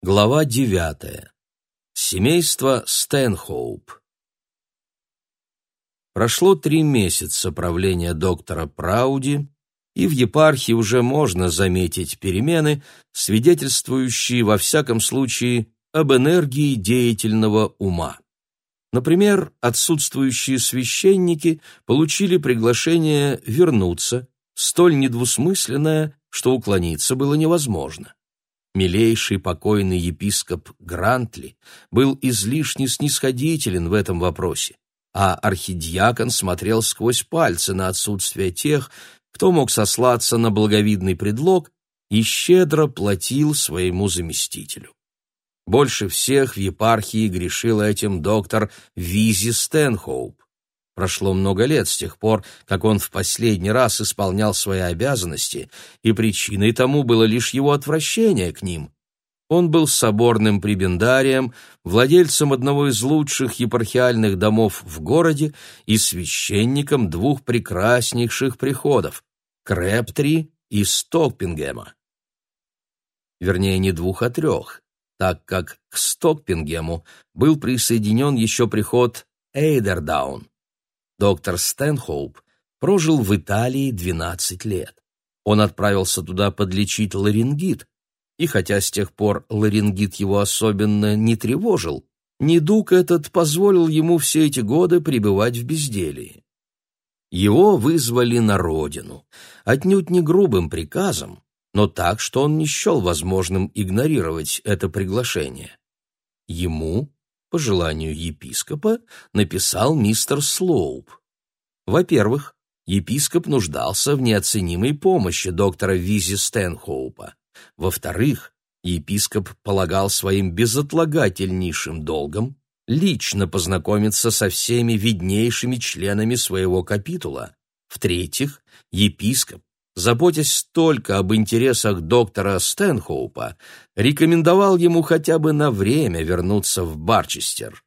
Глава девятая. Семейство Стэнхоуп. Прошло три месяца правления доктора Прауди, и в епархии уже можно заметить перемены, свидетельствующие во всяком случае об энергии деятельного ума. Например, отсутствующие священники получили приглашение вернуться, столь недвусмысленное, что уклониться было невозможно. Милейший покойный епископ Грантли был излишне снисходителен в этом вопросе, а архидиакон смотрел сквозь пальцы на отсутствие тех, кто мог сослаться на благовидный предлог и щедро платил своему заместителю. Больше всех в епархии грешил этим доктор Визи Стэнхоуп. Прошло много лет с тех пор, как он в последний раз исполнял свои обязанности, и причиной тому было лишь его отвращение к ним. Он был соборным прибендарием, владельцем одного из лучших епархиальных домов в городе и священником двух прекраснейших приходов — Крэптри и Стокпингема. Вернее, не двух, а трех, так как к Стокпингему был присоединен еще приход Эйдердаун. Доктор Стэнхоуп прожил в Италии 12 лет. Он отправился туда подлечить ларингит, и хотя с тех пор ларингит его особенно не тревожил, недуг этот позволил ему все эти годы пребывать в безделии. Его вызвали на родину, отнюдь не грубым приказом, но так, что он не счел возможным игнорировать это приглашение. Ему по желанию епископа, написал мистер Слоуп. Во-первых, епископ нуждался в неоценимой помощи доктора Визи Стэнхоупа. Во-вторых, епископ полагал своим безотлагательнейшим долгом лично познакомиться со всеми виднейшими членами своего капитула. В-третьих, епископ заботясь только об интересах доктора Стэнхоупа, рекомендовал ему хотя бы на время вернуться в Барчестер.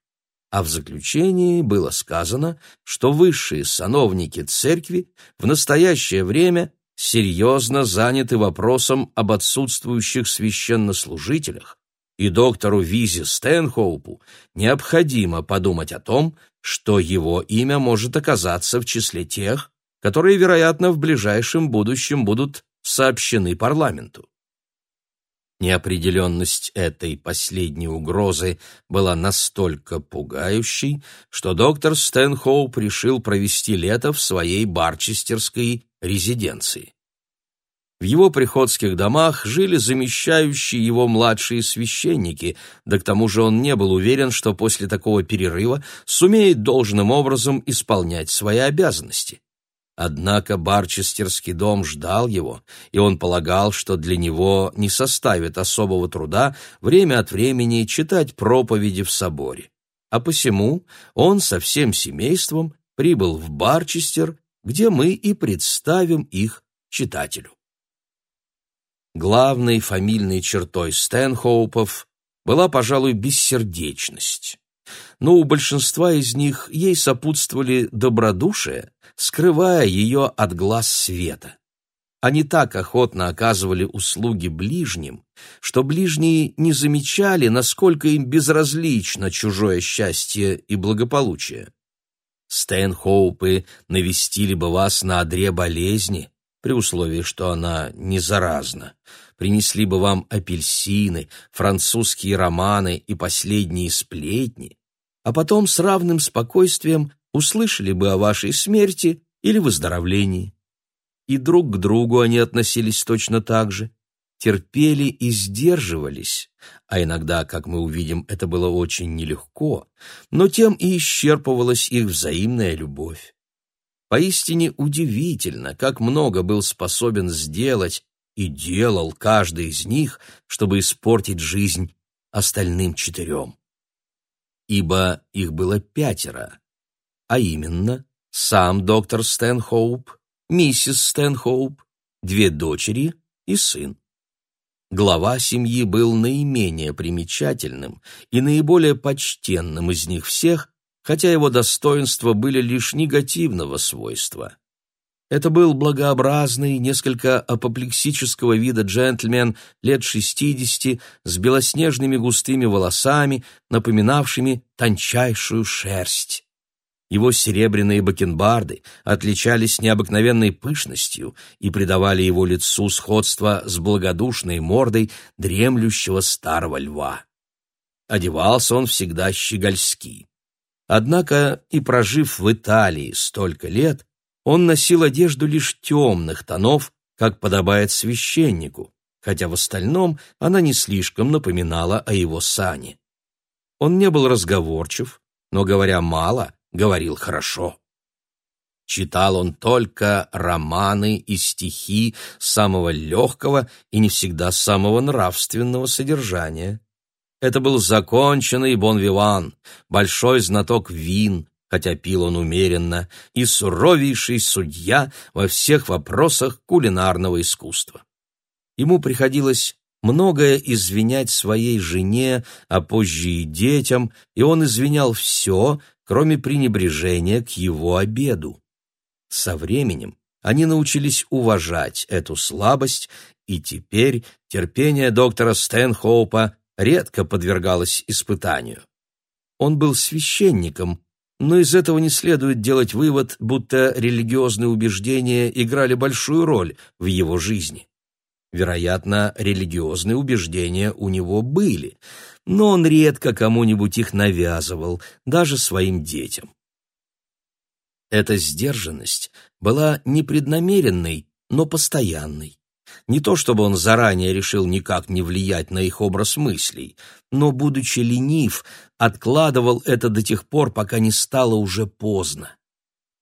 А в заключении было сказано, что высшие сановники церкви в настоящее время серьезно заняты вопросом об отсутствующих священнослужителях, и доктору Визе Стэнхоупу необходимо подумать о том, что его имя может оказаться в числе тех, которые, вероятно, в ближайшем будущем будут сообщены парламенту. Неопределенность этой последней угрозы была настолько пугающей, что доктор Стэнхоуп решил провести лето в своей барчестерской резиденции. В его приходских домах жили замещающие его младшие священники, да к тому же он не был уверен, что после такого перерыва сумеет должным образом исполнять свои обязанности. Однако Барчестерский дом ждал его, и он полагал, что для него не составит особого труда время от времени читать проповеди в соборе. А посему он со всем семейством прибыл в Барчестер, где мы и представим их читателю. Главной фамильной чертой Стэнхоупов была, пожалуй, бессердечность но у большинства из них ей сопутствовали добродушие, скрывая ее от глаз света. Они так охотно оказывали услуги ближним, что ближние не замечали, насколько им безразлично чужое счастье и благополучие. Стэнхоупы навестили бы вас на одре болезни, при условии, что она не заразна, принесли бы вам апельсины, французские романы и последние сплетни, а потом с равным спокойствием услышали бы о вашей смерти или выздоровлении. И друг к другу они относились точно так же, терпели и сдерживались, а иногда, как мы увидим, это было очень нелегко, но тем и исчерпывалась их взаимная любовь. Поистине удивительно, как много был способен сделать и делал каждый из них, чтобы испортить жизнь остальным четырем ибо их было пятеро, а именно сам доктор Стэнхоуп, миссис Стэнхоуп, две дочери и сын. Глава семьи был наименее примечательным и наиболее почтенным из них всех, хотя его достоинства были лишь негативного свойства. Это был благообразный, несколько апоплексического вида джентльмен лет шестидесяти с белоснежными густыми волосами, напоминавшими тончайшую шерсть. Его серебряные бакенбарды отличались необыкновенной пышностью и придавали его лицу сходство с благодушной мордой дремлющего старого льва. Одевался он всегда щегольски. Однако и прожив в Италии столько лет, он носил одежду лишь темных тонов, как подобает священнику, хотя в остальном она не слишком напоминала о его сане. Он не был разговорчив, но, говоря мало, говорил хорошо. Читал он только романы и стихи самого легкого и не всегда самого нравственного содержания. Это был законченный бон-виван, большой знаток вин, хотя пил он умеренно, и суровейший судья во всех вопросах кулинарного искусства. Ему приходилось многое извинять своей жене, а позже и детям, и он извинял все, кроме пренебрежения к его обеду. Со временем они научились уважать эту слабость, и теперь терпение доктора Стэнхоупа редко подвергалось испытанию. Он был священником, но из этого не следует делать вывод, будто религиозные убеждения играли большую роль в его жизни. Вероятно, религиозные убеждения у него были, но он редко кому-нибудь их навязывал, даже своим детям. Эта сдержанность была непреднамеренной, но постоянной. Не то чтобы он заранее решил никак не влиять на их образ мыслей, но, будучи ленив, откладывал это до тех пор, пока не стало уже поздно.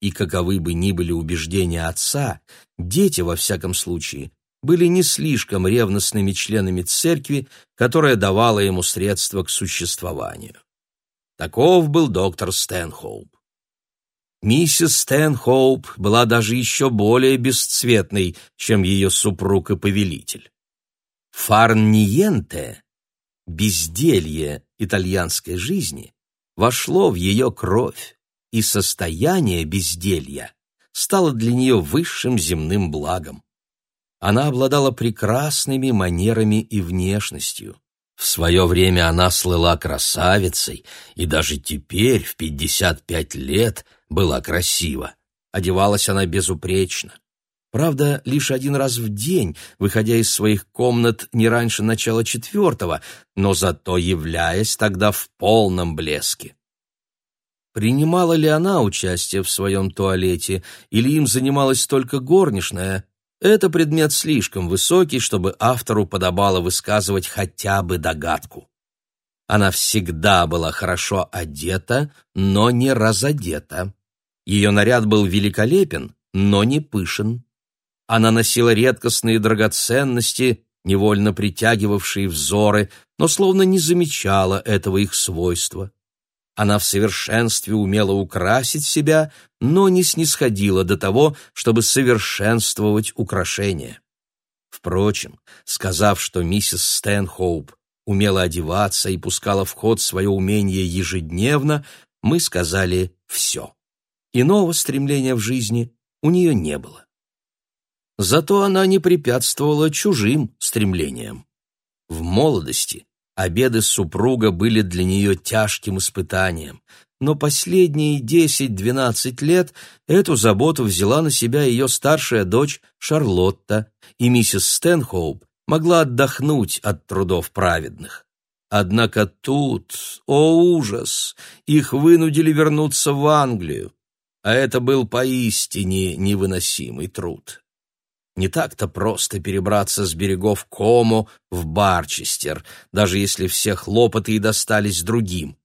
И каковы бы ни были убеждения отца, дети, во всяком случае, были не слишком ревностными членами церкви, которая давала ему средства к существованию. Таков был доктор Стэнхоуп. Миссис Стэнхоуп была даже еще более бесцветной, чем ее супруг и повелитель. Фарниенте, безделье итальянской жизни, вошло в ее кровь, и состояние безделья стало для нее высшим земным благом. Она обладала прекрасными манерами и внешностью. В свое время она слыла красавицей, и даже теперь, в пятьдесят пять лет, была красива. Одевалась она безупречно. Правда, лишь один раз в день, выходя из своих комнат не раньше начала четвертого, но зато являясь тогда в полном блеске. Принимала ли она участие в своем туалете, или им занималась только горничная, это предмет слишком высокий, чтобы автору подобало высказывать хотя бы догадку. Она всегда была хорошо одета, но не разодета. Ее наряд был великолепен, но не пышен. Она носила редкостные драгоценности, невольно притягивавшие взоры, но словно не замечала этого их свойства. Она в совершенстве умела украсить себя, но не снисходила до того, чтобы совершенствовать украшения. Впрочем, сказав, что миссис Стэнхоуп умела одеваться и пускала в ход свое умение ежедневно, мы сказали «все». Иного стремления в жизни у нее не было. Зато она не препятствовала чужим стремлениям. В молодости Обеды супруга были для нее тяжким испытанием, но последние десять-двенадцать лет эту заботу взяла на себя ее старшая дочь Шарлотта, и миссис Стэнхоуп могла отдохнуть от трудов праведных. Однако тут, о ужас, их вынудили вернуться в Англию, а это был поистине невыносимый труд. Не так-то просто перебраться с берегов Кому в Барчестер, даже если все хлопоты и достались другим.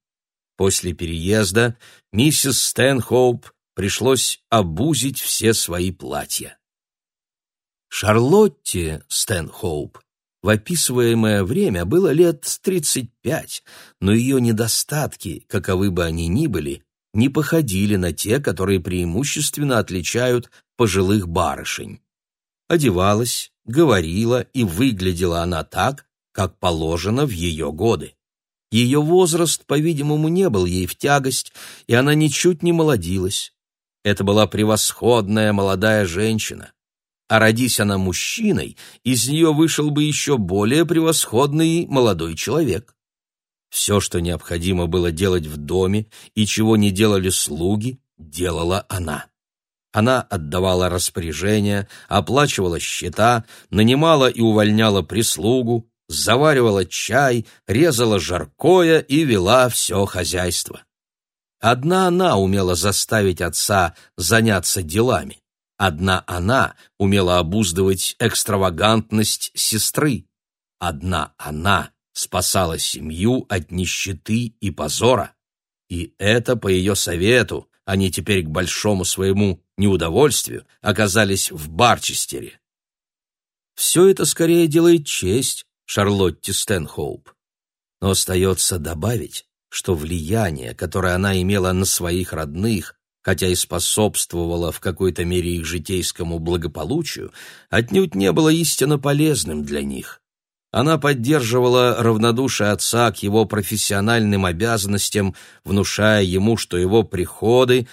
После переезда миссис Стэнхоуп пришлось обузить все свои платья. Шарлотте Стэнхоуп в описываемое время было лет тридцать пять, но ее недостатки, каковы бы они ни были, не походили на те, которые преимущественно отличают пожилых барышень одевалась, говорила и выглядела она так, как положено в ее годы. Ее возраст, по-видимому, не был ей в тягость, и она ничуть не молодилась. Это была превосходная молодая женщина. А родись она мужчиной, из нее вышел бы еще более превосходный молодой человек. Все, что необходимо было делать в доме и чего не делали слуги, делала она. Она отдавала распоряжения, оплачивала счета, нанимала и увольняла прислугу, заваривала чай, резала жаркое и вела все хозяйство. Одна она умела заставить отца заняться делами. Одна она умела обуздывать экстравагантность сестры. Одна она спасала семью от нищеты и позора. И это по ее совету они теперь к большому своему неудовольствию оказались в Барчестере. Все это скорее делает честь Шарлотте Стэнхоуп. Но остается добавить, что влияние, которое она имела на своих родных, хотя и способствовало в какой-то мере их житейскому благополучию, отнюдь не было истинно полезным для них. Она поддерживала равнодушие отца к его профессиональным обязанностям, внушая ему, что его приходы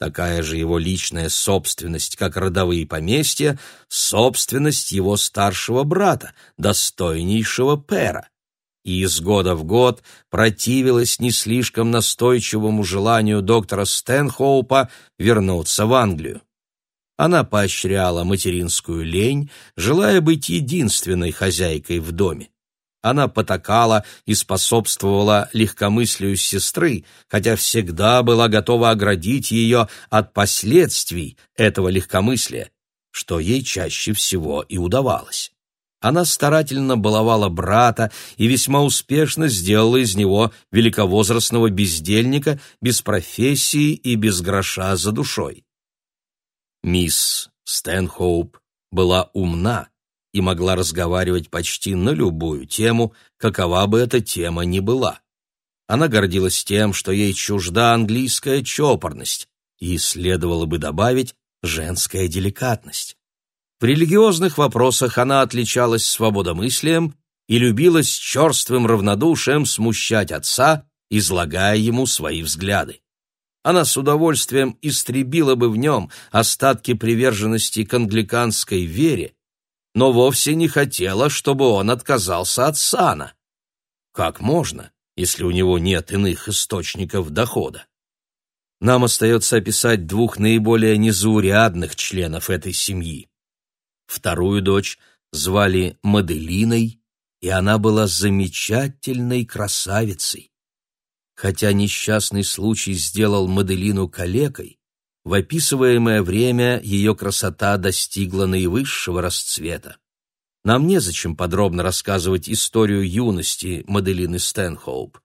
такая же его личная собственность, как родовые поместья, собственность его старшего брата, достойнейшего пера. И из года в год противилась не слишком настойчивому желанию доктора Стэнхоупа вернуться в Англию. Она поощряла материнскую лень, желая быть единственной хозяйкой в доме. Она потакала и способствовала легкомыслию сестры, хотя всегда была готова оградить ее от последствий этого легкомыслия, что ей чаще всего и удавалось. Она старательно баловала брата и весьма успешно сделала из него великовозрастного бездельника без профессии и без гроша за душой. Мисс Стэнхоуп была умна и могла разговаривать почти на любую тему, какова бы эта тема ни была. Она гордилась тем, что ей чужда английская чопорность, и следовало бы добавить женская деликатность. В религиозных вопросах она отличалась свободомыслием и любила с черствым равнодушием смущать отца, излагая ему свои взгляды. Она с удовольствием истребила бы в нем остатки приверженности к англиканской вере но вовсе не хотела, чтобы он отказался от сана. Как можно, если у него нет иных источников дохода? Нам остается описать двух наиболее незаурядных членов этой семьи. Вторую дочь звали Маделиной, и она была замечательной красавицей. Хотя несчастный случай сделал Маделину калекой, в описываемое время ее красота достигла наивысшего расцвета. Нам незачем подробно рассказывать историю юности Маделины Стэнхоуп.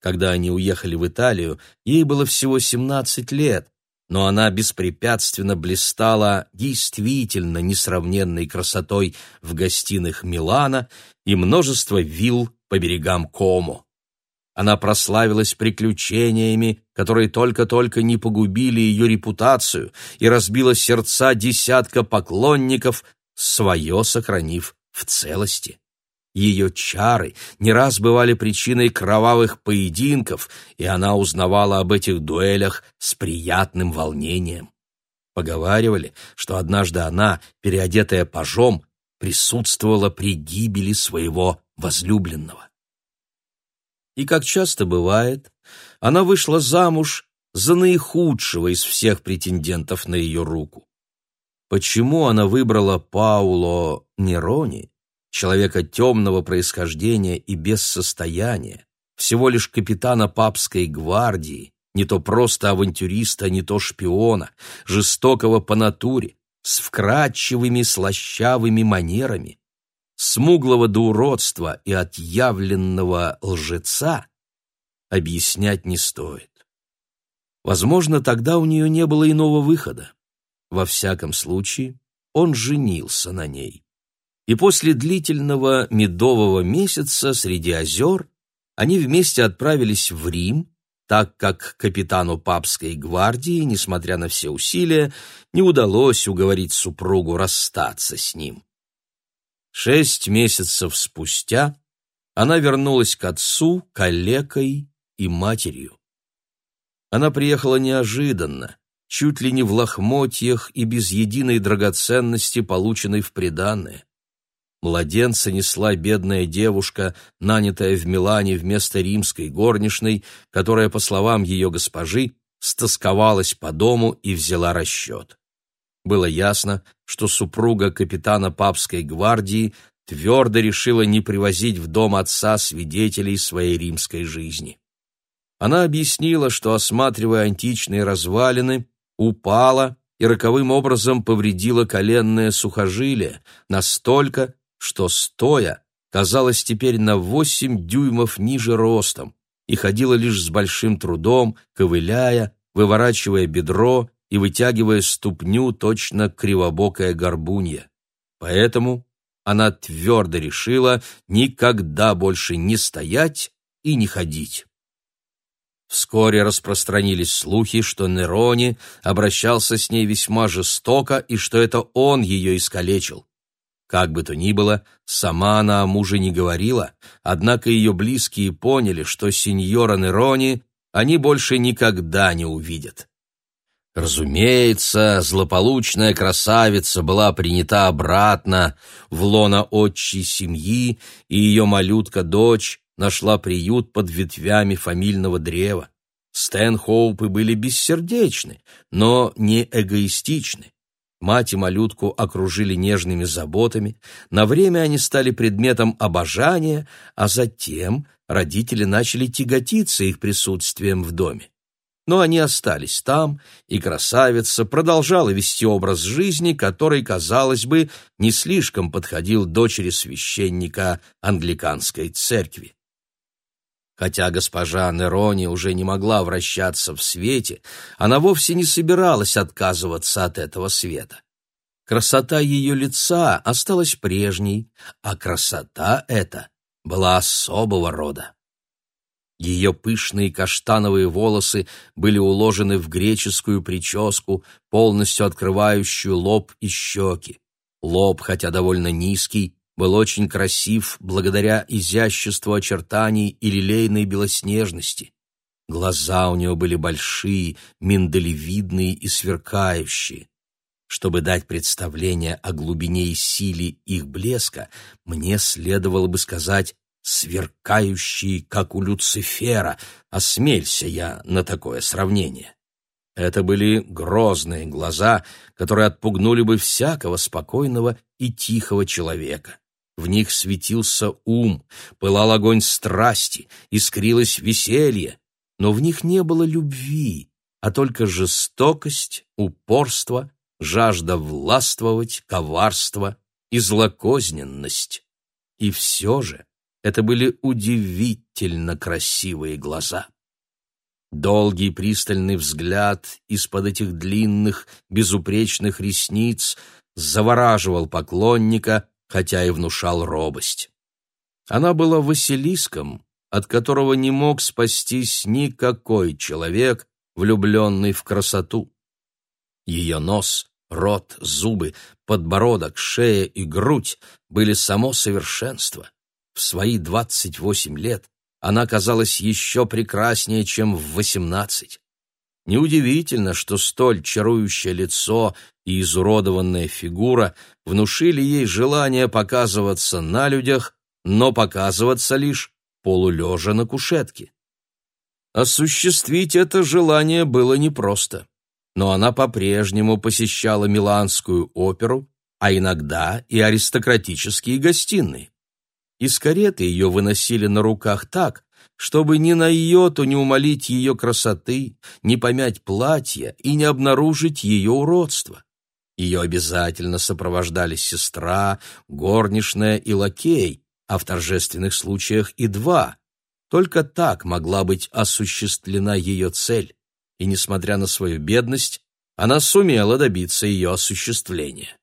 Когда они уехали в Италию, ей было всего 17 лет, но она беспрепятственно блистала действительно несравненной красотой в гостиных Милана и множество вилл по берегам Комо. Она прославилась приключениями, которые только-только не погубили ее репутацию и разбила сердца десятка поклонников, свое сохранив в целости. Ее чары не раз бывали причиной кровавых поединков, и она узнавала об этих дуэлях с приятным волнением. Поговаривали, что однажды она, переодетая пажом, присутствовала при гибели своего возлюбленного и, как часто бывает, она вышла замуж за наихудшего из всех претендентов на ее руку. Почему она выбрала Пауло Нерони, человека темного происхождения и без состояния, всего лишь капитана папской гвардии, не то просто авантюриста, не то шпиона, жестокого по натуре, с вкрадчивыми слащавыми манерами, смуглого до уродства и отъявленного лжеца, объяснять не стоит. Возможно, тогда у нее не было иного выхода. Во всяком случае, он женился на ней. И после длительного медового месяца среди озер они вместе отправились в Рим, так как капитану папской гвардии, несмотря на все усилия, не удалось уговорить супругу расстаться с ним. Шесть месяцев спустя она вернулась к отцу, калекой и матерью. Она приехала неожиданно, чуть ли не в лохмотьях и без единой драгоценности, полученной в приданое. Младенца несла бедная девушка, нанятая в Милане вместо римской горничной, которая, по словам ее госпожи, стосковалась по дому и взяла расчет. Было ясно, что супруга капитана папской гвардии твердо решила не привозить в дом отца свидетелей своей римской жизни. Она объяснила, что, осматривая античные развалины, упала и роковым образом повредила коленное сухожилие настолько, что стоя казалась теперь на восемь дюймов ниже ростом и ходила лишь с большим трудом, ковыляя, выворачивая бедро и вытягивая ступню точно кривобокая горбунья. Поэтому она твердо решила никогда больше не стоять и не ходить. Вскоре распространились слухи, что Нерони обращался с ней весьма жестоко и что это он ее искалечил. Как бы то ни было, сама она о муже не говорила, однако ее близкие поняли, что сеньора Нерони они больше никогда не увидят. Разумеется, злополучная красавица была принята обратно в лоно отчей семьи, и ее малютка-дочь нашла приют под ветвями фамильного древа. Стэнхоупы были бессердечны, но не эгоистичны. Мать и малютку окружили нежными заботами, на время они стали предметом обожания, а затем родители начали тяготиться их присутствием в доме. Но они остались там, и красавица продолжала вести образ жизни, который, казалось бы, не слишком подходил дочери священника англиканской церкви. Хотя госпожа Нерони уже не могла вращаться в свете, она вовсе не собиралась отказываться от этого света. Красота ее лица осталась прежней, а красота эта была особого рода. Ее пышные каштановые волосы были уложены в греческую прическу, полностью открывающую лоб и щеки. Лоб, хотя довольно низкий, был очень красив благодаря изяществу очертаний и лилейной белоснежности. Глаза у него были большие, миндалевидные и сверкающие. Чтобы дать представление о глубине и силе их блеска, мне следовало бы сказать «сверкающие, как у Люцифера», осмелься я на такое сравнение. Это были грозные глаза, которые отпугнули бы всякого спокойного и тихого человека. В них светился ум, пылал огонь страсти, искрилось веселье, но в них не было любви, а только жестокость, упорство, жажда властвовать, коварство и злокозненность. И все же это были удивительно красивые глаза. Долгий пристальный взгляд из-под этих длинных, безупречных ресниц завораживал поклонника, хотя и внушал робость. Она была Василиском, от которого не мог спастись никакой человек, влюбленный в красоту. Ее нос, рот, зубы, подбородок, шея и грудь были само совершенство. В свои двадцать восемь лет она казалась еще прекраснее, чем в восемнадцать. Неудивительно, что столь чарующее лицо и изуродованная фигура внушили ей желание показываться на людях, но показываться лишь полулежа на кушетке. Осуществить это желание было непросто, но она по-прежнему посещала Миланскую оперу, а иногда и аристократические гостиные. Из кареты ее выносили на руках так, чтобы ни на йоту не умолить ее красоты, не помять платья и не обнаружить ее уродство. Ее обязательно сопровождали сестра, горничная и лакей, а в торжественных случаях и два. Только так могла быть осуществлена ее цель, и, несмотря на свою бедность, она сумела добиться ее осуществления.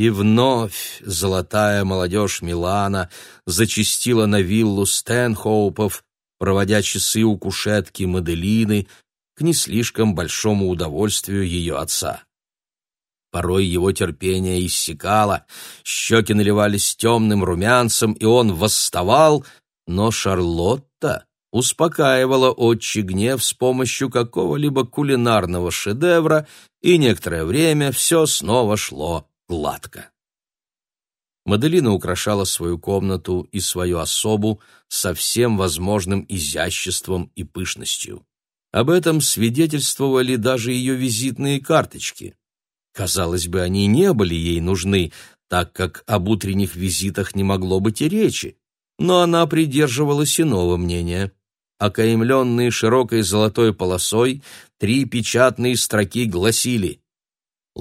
И вновь золотая молодежь Милана зачастила на виллу Стэнхоупов, проводя часы у кушетки Маделины к не слишком большому удовольствию ее отца. Порой его терпение иссякало, щеки наливались темным румянцем, и он восставал, но Шарлотта успокаивала отчий гнев с помощью какого-либо кулинарного шедевра, и некоторое время все снова шло гладко. Маделина украшала свою комнату и свою особу со всем возможным изяществом и пышностью. Об этом свидетельствовали даже ее визитные карточки. Казалось бы, они не были ей нужны, так как об утренних визитах не могло быть и речи, но она придерживалась иного мнения. Окаемленные широкой золотой полосой, три печатные строки гласили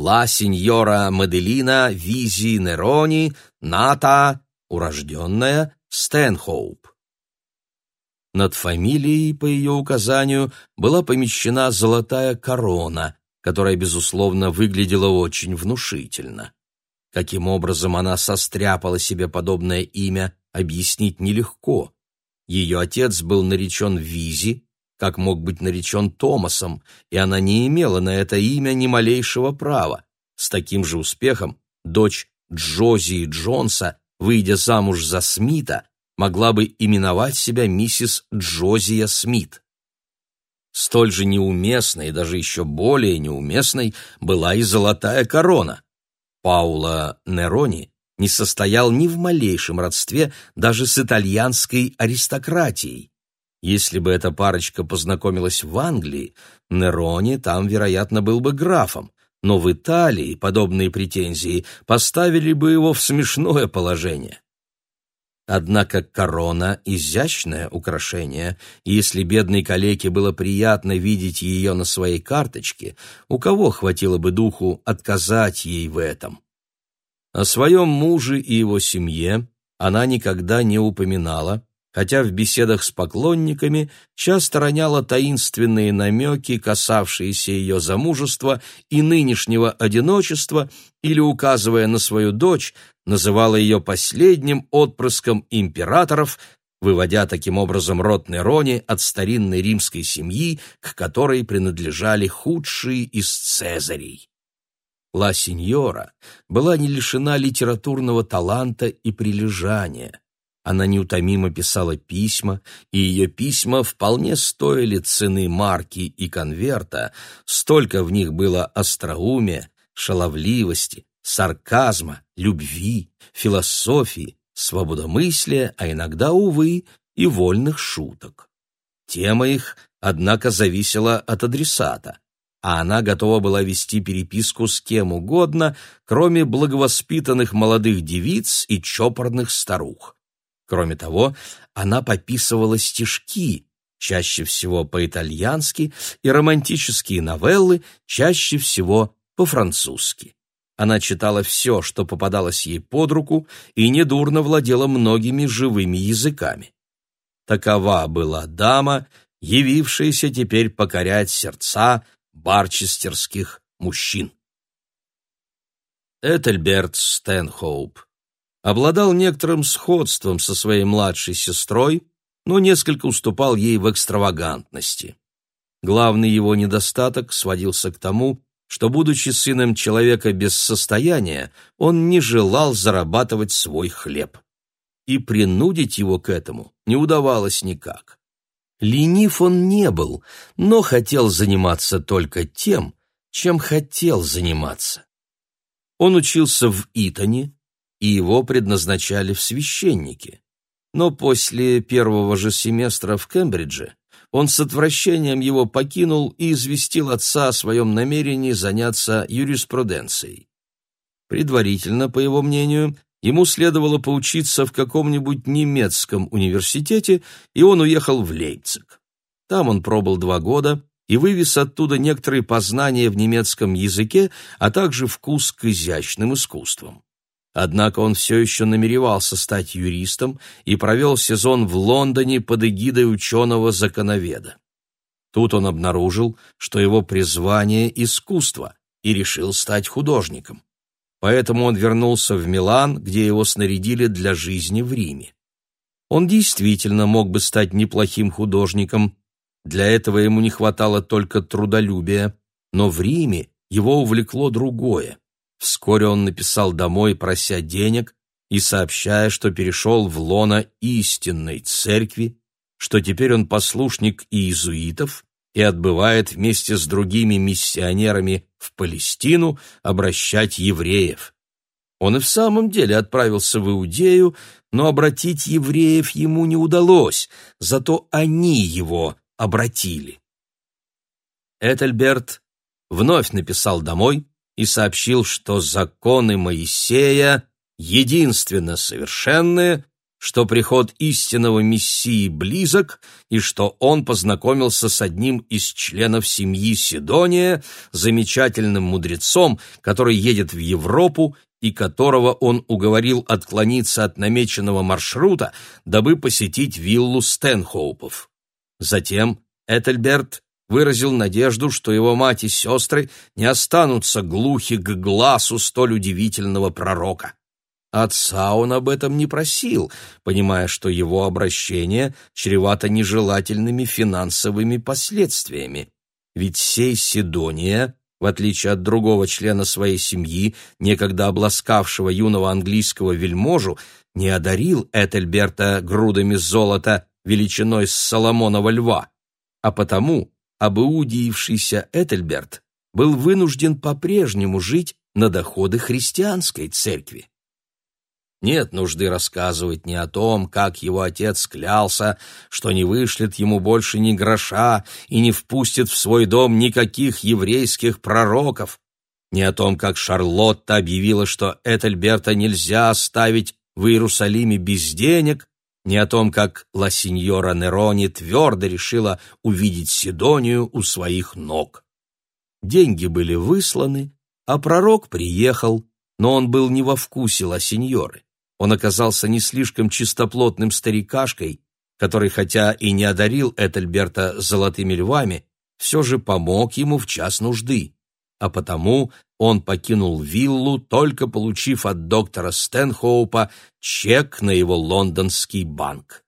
«Ла сеньора Маделина Визи Нерони Ната, урожденная Стэнхоуп». Над фамилией, по ее указанию, была помещена золотая корона, которая, безусловно, выглядела очень внушительно. Каким образом она состряпала себе подобное имя, объяснить нелегко. Ее отец был наречен Визи, как мог быть наречен Томасом, и она не имела на это имя ни малейшего права. С таким же успехом дочь Джози Джонса, выйдя замуж за Смита, могла бы именовать себя миссис Джозия Смит. Столь же неуместной, даже еще более неуместной, была и золотая корона. Паула Нерони не состоял ни в малейшем родстве даже с итальянской аристократией. Если бы эта парочка познакомилась в Англии, Нерони там, вероятно, был бы графом, но в Италии подобные претензии поставили бы его в смешное положение. Однако корона — изящное украшение, и если бедной калеке было приятно видеть ее на своей карточке, у кого хватило бы духу отказать ей в этом? О своем муже и его семье она никогда не упоминала, хотя в беседах с поклонниками часто роняла таинственные намеки, касавшиеся ее замужества и нынешнего одиночества, или, указывая на свою дочь, называла ее последним отпрыском императоров, выводя таким образом род Нерони от старинной римской семьи, к которой принадлежали худшие из цезарей. Ла Синьора была не лишена литературного таланта и прилежания. Она неутомимо писала письма, и ее письма вполне стоили цены марки и конверта, столько в них было остроумия, шаловливости, сарказма, любви, философии, свободомыслия, а иногда, увы, и вольных шуток. Тема их, однако, зависела от адресата, а она готова была вести переписку с кем угодно, кроме благовоспитанных молодых девиц и чопорных старух. Кроме того, она пописывала стишки, чаще всего по-итальянски, и романтические новеллы, чаще всего по-французски. Она читала все, что попадалось ей под руку, и недурно владела многими живыми языками. Такова была дама, явившаяся теперь покорять сердца барчестерских мужчин. Этельберт Стэнхоуп обладал некоторым сходством со своей младшей сестрой, но несколько уступал ей в экстравагантности. Главный его недостаток сводился к тому, что, будучи сыном человека без состояния, он не желал зарабатывать свой хлеб. И принудить его к этому не удавалось никак. Ленив он не был, но хотел заниматься только тем, чем хотел заниматься. Он учился в Итоне, и его предназначали в священники. Но после первого же семестра в Кембридже он с отвращением его покинул и известил отца о своем намерении заняться юриспруденцией. Предварительно, по его мнению, ему следовало поучиться в каком-нибудь немецком университете, и он уехал в Лейпциг. Там он пробыл два года и вывез оттуда некоторые познания в немецком языке, а также вкус к изящным искусствам. Однако он все еще намеревался стать юристом и провел сезон в Лондоне под эгидой ученого-законоведа. Тут он обнаружил, что его призвание — искусство, и решил стать художником. Поэтому он вернулся в Милан, где его снарядили для жизни в Риме. Он действительно мог бы стать неплохим художником, для этого ему не хватало только трудолюбия, но в Риме его увлекло другое. Вскоре он написал домой, прося денег и сообщая, что перешел в лоно истинной церкви, что теперь он послушник иезуитов и отбывает вместе с другими миссионерами в Палестину обращать евреев. Он и в самом деле отправился в Иудею, но обратить евреев ему не удалось, зато они его обратили. Этельберт вновь написал домой и сообщил, что законы Моисея единственно совершенные, что приход истинного Мессии близок и что он познакомился с одним из членов семьи Сидония, замечательным мудрецом, который едет в Европу и которого он уговорил отклониться от намеченного маршрута, дабы посетить виллу Стэнхоупов. Затем Этельберт выразил надежду, что его мать и сестры не останутся глухи к глазу столь удивительного пророка. Отца он об этом не просил, понимая, что его обращение чревато нежелательными финансовыми последствиями. Ведь сей Сидония, в отличие от другого члена своей семьи, некогда обласкавшего юного английского вельможу, не одарил Этельберта грудами золота величиной с Соломонова льва, а потому обыудиившийся Этельберт был вынужден по-прежнему жить на доходы христианской церкви. Нет нужды рассказывать ни о том, как его отец клялся, что не вышлет ему больше ни гроша и не впустит в свой дом никаких еврейских пророков, ни о том, как Шарлотта объявила, что Этельберта нельзя оставить в Иерусалиме без денег, ни о том, как ла синьора Нерони твердо решила увидеть Сидонию у своих ног. Деньги были высланы, а пророк приехал, но он был не во вкусе ла синьоры. Он оказался не слишком чистоплотным старикашкой, который, хотя и не одарил Этельберта золотыми львами, все же помог ему в час нужды, а потому он покинул виллу, только получив от доктора Стэнхоупа чек на его лондонский банк.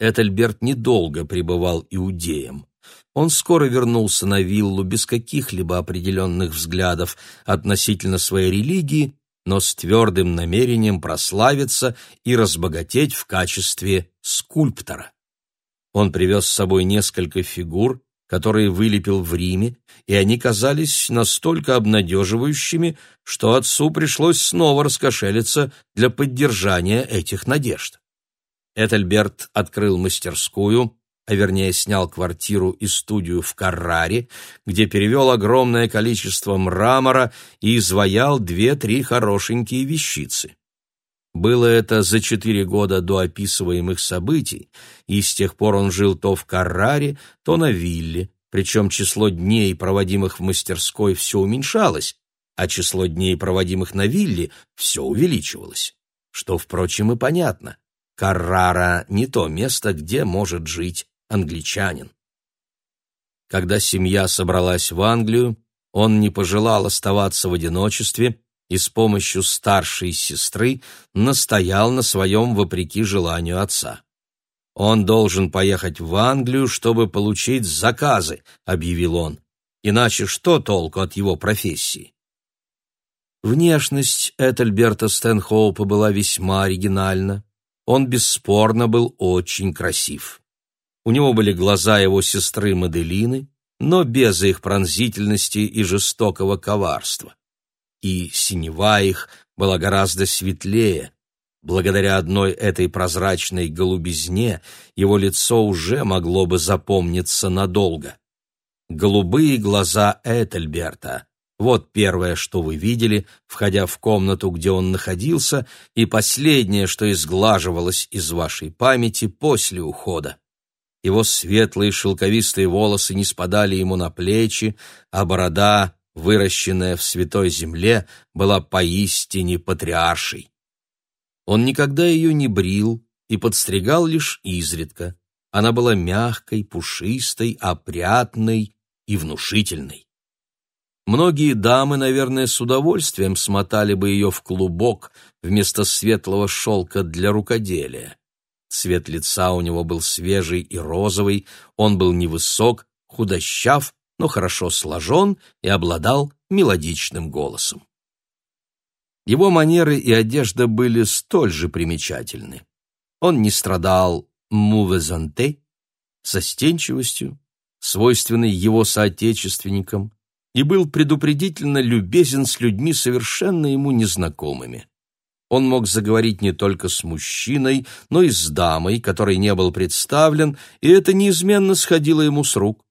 Этельберт недолго пребывал иудеем. Он скоро вернулся на виллу без каких-либо определенных взглядов относительно своей религии но с твердым намерением прославиться и разбогатеть в качестве скульптора. Он привез с собой несколько фигур, которые вылепил в Риме, и они казались настолько обнадеживающими, что отцу пришлось снова раскошелиться для поддержания этих надежд. Этельберт открыл мастерскую, а вернее снял квартиру и студию в Карраре, где перевел огромное количество мрамора и изваял две-три хорошенькие вещицы. Было это за четыре года до описываемых событий, и с тех пор он жил то в Карраре, то на вилле, причем число дней, проводимых в мастерской, все уменьшалось, а число дней, проводимых на вилле, все увеличивалось. Что, впрочем, и понятно. Каррара — не то место, где может жить англичанин. Когда семья собралась в Англию, он не пожелал оставаться в одиночестве и с помощью старшей сестры настоял на своем вопреки желанию отца. «Он должен поехать в Англию, чтобы получить заказы», — объявил он. «Иначе что толку от его профессии?» Внешность Этельберта Стэнхоупа была весьма оригинальна. Он бесспорно был очень красив. У него были глаза его сестры Маделины, но без их пронзительности и жестокого коварства. И синева их была гораздо светлее. Благодаря одной этой прозрачной голубизне его лицо уже могло бы запомниться надолго. Голубые глаза Этельберта — вот первое, что вы видели, входя в комнату, где он находился, и последнее, что изглаживалось из вашей памяти после ухода. Его светлые шелковистые волосы не спадали ему на плечи, а борода, выращенная в святой земле, была поистине патриаршей. Он никогда ее не брил и подстригал лишь изредка. Она была мягкой, пушистой, опрятной и внушительной. Многие дамы, наверное, с удовольствием смотали бы ее в клубок вместо светлого шелка для рукоделия. Цвет лица у него был свежий и розовый, он был невысок, худощав, но хорошо сложен и обладал мелодичным голосом. Его манеры и одежда были столь же примечательны. Он не страдал мувезанте, застенчивостью, свойственной его соотечественникам, и был предупредительно любезен с людьми совершенно ему незнакомыми. Он мог заговорить не только с мужчиной, но и с дамой, которой не был представлен, и это неизменно сходило ему с рук.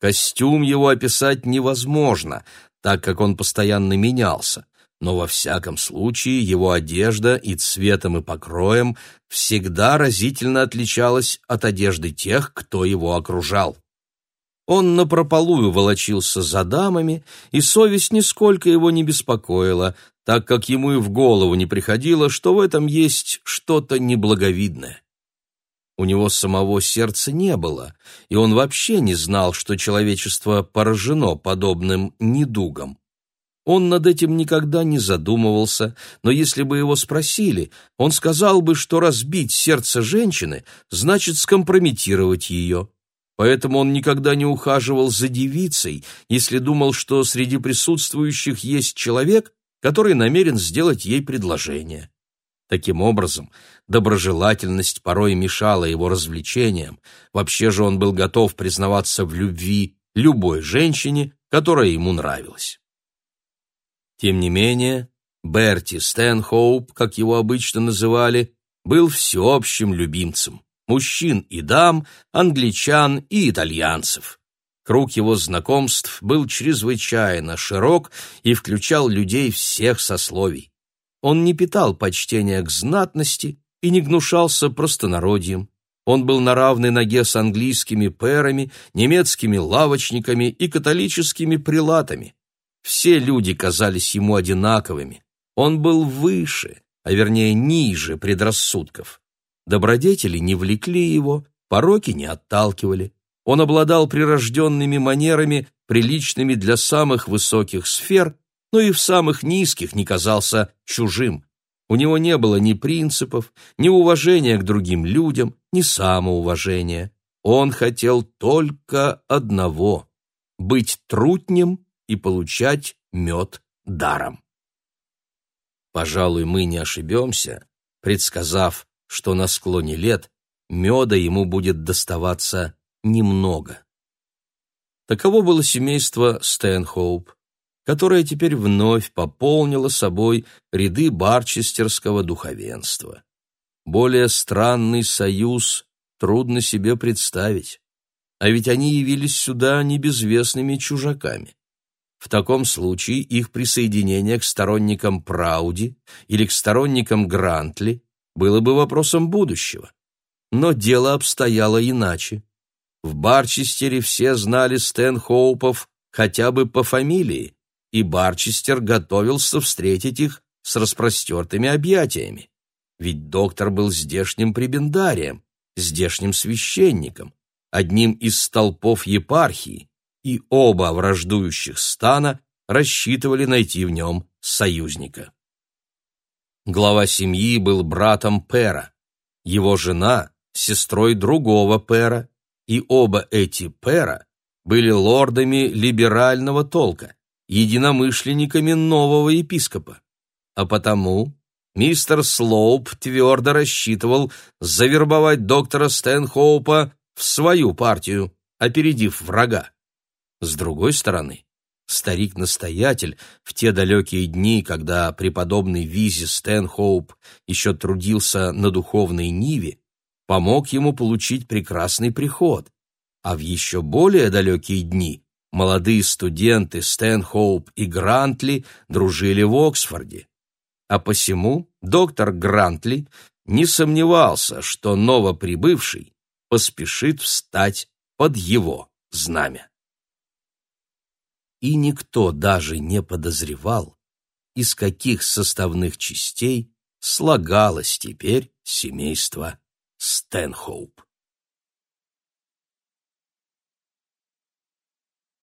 Костюм его описать невозможно, так как он постоянно менялся, но во всяком случае его одежда и цветом и покроем всегда разительно отличалась от одежды тех, кто его окружал. Он напропалую волочился за дамами, и совесть нисколько его не беспокоила, так как ему и в голову не приходило, что в этом есть что-то неблаговидное. У него самого сердца не было, и он вообще не знал, что человечество поражено подобным недугом. Он над этим никогда не задумывался, но если бы его спросили, он сказал бы, что разбить сердце женщины значит скомпрометировать ее. Поэтому он никогда не ухаживал за девицей, если думал, что среди присутствующих есть человек, который намерен сделать ей предложение. Таким образом, доброжелательность порой мешала его развлечениям, вообще же он был готов признаваться в любви любой женщине, которая ему нравилась. Тем не менее, Берти Стэнхоуп, как его обычно называли, был всеобщим любимцем мужчин и дам, англичан и итальянцев. Круг его знакомств был чрезвычайно широк и включал людей всех сословий. Он не питал почтения к знатности и не гнушался простонародьем. Он был на равной ноге с английскими пэрами, немецкими лавочниками и католическими прилатами. Все люди казались ему одинаковыми. Он был выше, а вернее ниже предрассудков. Добродетели не влекли его, пороки не отталкивали. Он обладал прирожденными манерами, приличными для самых высоких сфер, но и в самых низких не казался чужим. У него не было ни принципов, ни уважения к другим людям, ни самоуважения. Он хотел только одного — быть трутнем и получать мед даром. Пожалуй, мы не ошибемся, предсказав, что на склоне лет меда ему будет доставаться немного. Таково было семейство Стэнхоуп, которое теперь вновь пополнило собой ряды барчестерского духовенства. Более странный союз трудно себе представить, а ведь они явились сюда не безвестными чужаками. В таком случае их присоединение к сторонникам Прауди или к сторонникам Грантли было бы вопросом будущего. Но дело обстояло иначе. В Барчестере все знали Стэнхоупов хотя бы по фамилии, и Барчестер готовился встретить их с распростертыми объятиями. Ведь доктор был здешним прибендарием, здешним священником, одним из столпов епархии, и оба враждующих стана рассчитывали найти в нем союзника. Глава семьи был братом Пера, его жена — сестрой другого Пера, и оба эти Пера были лордами либерального толка, единомышленниками нового епископа. А потому мистер Слоуп твердо рассчитывал завербовать доктора Стэнхоупа в свою партию, опередив врага. С другой стороны, старик-настоятель в те далекие дни, когда преподобный Визи Стэнхоуп еще трудился на духовной ниве, помог ему получить прекрасный приход, а в еще более далекие дни молодые студенты Стэнхоуп и Грантли дружили в Оксфорде. А посему доктор Грантли не сомневался, что новоприбывший поспешит встать под его знамя и никто даже не подозревал, из каких составных частей слагалось теперь семейство Стэнхоуп.